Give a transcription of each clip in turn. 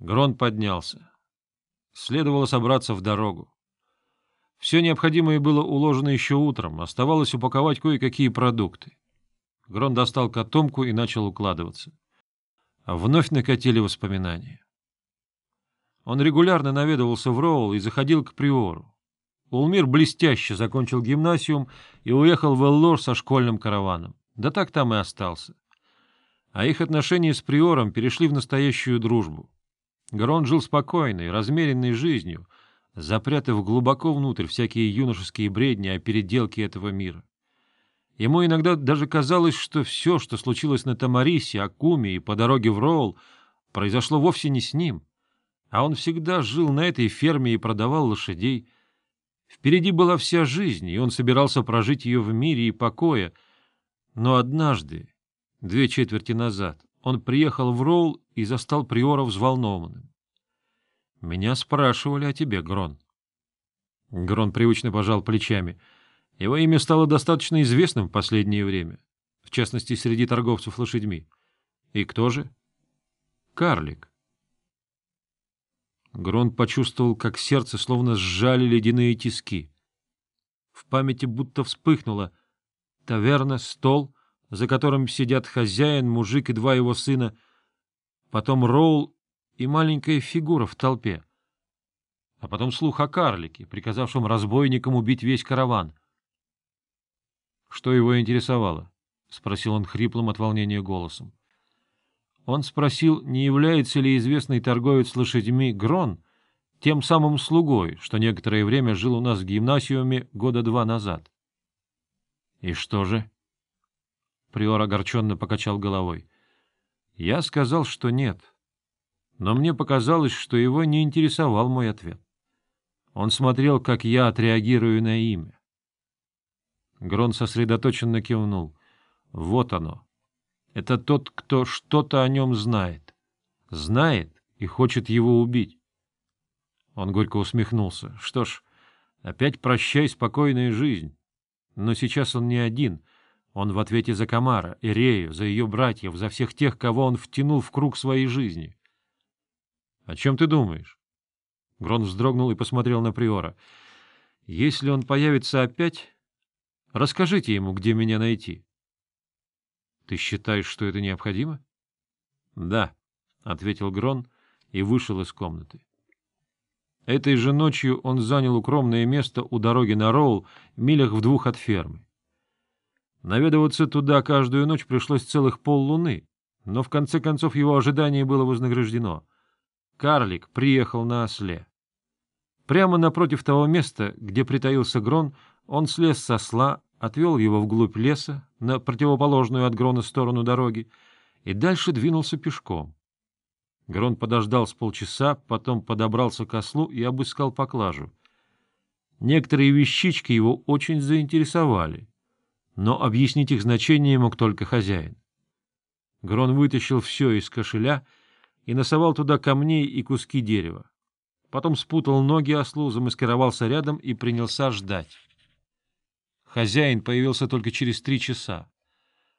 Грон поднялся. Следовало собраться в дорогу. Все необходимое было уложено еще утром, оставалось упаковать кое-какие продукты. Грон достал котомку и начал укладываться. А вновь накатили воспоминания. Он регулярно наведывался в Роул и заходил к Приору. Улмир блестяще закончил гимнасиум и уехал в Эллор со школьным караваном. Да так там и остался. А их отношения с Приором перешли в настоящую дружбу. Грон жил спокойной, размеренной жизнью, запрятав глубоко внутрь всякие юношеские бредни о переделке этого мира. Ему иногда даже казалось, что все, что случилось на Тамарисе, Акуме и по дороге в Роул, произошло вовсе не с ним, а он всегда жил на этой ферме и продавал лошадей. Впереди была вся жизнь, и он собирался прожить ее в мире и покое. Но однажды, две четверти назад, он приехал в Роул и застал Приора взволнованным. — Меня спрашивали о тебе, Грон. Грон привычно пожал плечами. Его имя стало достаточно известным в последнее время, в частности, среди торговцев лошадьми. И кто же? Карлик. Грон почувствовал, как сердце словно сжали ледяные тиски. В памяти будто вспыхнуло. Таверна, стол, за которым сидят хозяин, мужик и два его сына, потом Роул и маленькая фигура в толпе. А потом слух о карлике, приказавшем разбойникам убить весь караван. Что его интересовало? — спросил он хриплым от волнения голосом. Он спросил, не является ли известный торговец лошадьми Грон тем самым слугой, что некоторое время жил у нас в гимнасиуме года два назад. — И что же? Приор огорченно покачал головой. — Я сказал, что нет но мне показалось, что его не интересовал мой ответ. Он смотрел, как я отреагирую на имя. Грон сосредоточенно кивнул. Вот оно. Это тот, кто что-то о нем знает. Знает и хочет его убить. Он горько усмехнулся. Что ж, опять прощай спокойная жизнь. Но сейчас он не один. Он в ответе за Камара, Ирею, за ее братьев, за всех тех, кого он втянул в круг своей жизни. О чем ты думаешь? Грон вздрогнул и посмотрел на Приора. — Если он появится опять, расскажите ему, где меня найти. — Ты считаешь, что это необходимо? — Да, — ответил Грон и вышел из комнаты. Этой же ночью он занял укромное место у дороги на Роул, милях в двух от фермы. Наведываться туда каждую ночь пришлось целых поллуны, но в конце концов его ожидание было вознаграждено — Карлик приехал на осле. Прямо напротив того места, где притаился Грон, он слез со осла, отвел его вглубь леса, на противоположную от Грона сторону дороги, и дальше двинулся пешком. Грон подождал с полчаса, потом подобрался к ослу и обыскал поклажу. Некоторые вещички его очень заинтересовали, но объяснить их значение мог только хозяин. Грон вытащил все из кошеля — и носовал туда камней и куски дерева. Потом спутал ноги ослу, замаскировался рядом и принялся ждать. Хозяин появился только через три часа.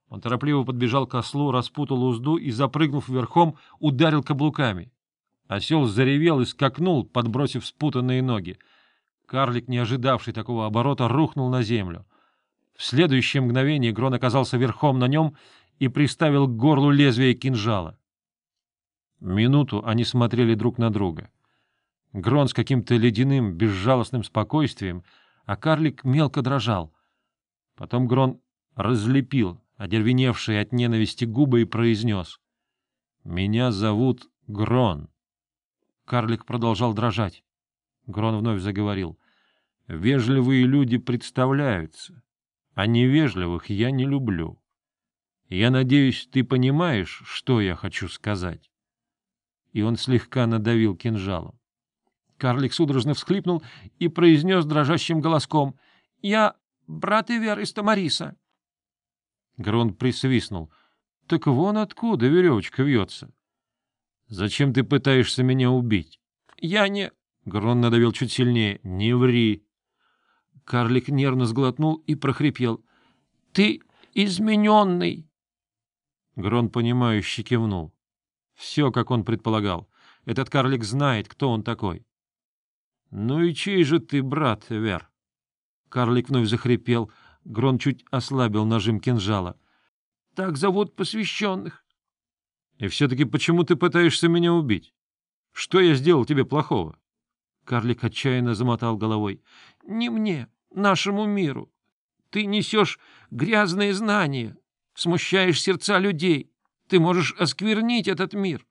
Он торопливо подбежал к ослу, распутал узду и, запрыгнув верхом, ударил каблуками. Осел заревел и скакнул, подбросив спутанные ноги. Карлик, не ожидавший такого оборота, рухнул на землю. В следующее мгновение Грон оказался верхом на нем и приставил к горлу лезвие кинжала. Минуту они смотрели друг на друга. Грон с каким-то ледяным, безжалостным спокойствием, а карлик мелко дрожал. Потом Грон разлепил одервеневшие от ненависти губы и произнес. — Меня зовут Грон. Карлик продолжал дрожать. Грон вновь заговорил. — Вежливые люди представляются, а невежливых я не люблю. Я надеюсь, ты понимаешь, что я хочу сказать и он слегка надавил кинжалом. Карлик судорожно всхлипнул и произнес дрожащим голоском — Я брат Ивер из Тамариса. Грон присвистнул. — Так вон откуда веревочка вьется. — Зачем ты пытаешься меня убить? — Я не... Грон надавил чуть сильнее. — Не ври. Карлик нервно сглотнул и прохрипел. — Ты измененный. Грон, понимающе кивнул. Все, как он предполагал. Этот карлик знает, кто он такой. — Ну и чей же ты брат, Вер? Карлик вновь захрипел. Грон чуть ослабил нажим кинжала. — Так зовут посвященных. — И все-таки почему ты пытаешься меня убить? Что я сделал тебе плохого? Карлик отчаянно замотал головой. — Не мне, нашему миру. Ты несешь грязные знания, смущаешь сердца людей. Ты можешь осквернить этот мир.